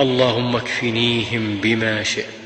اللهم اكفنيهم بما شئت.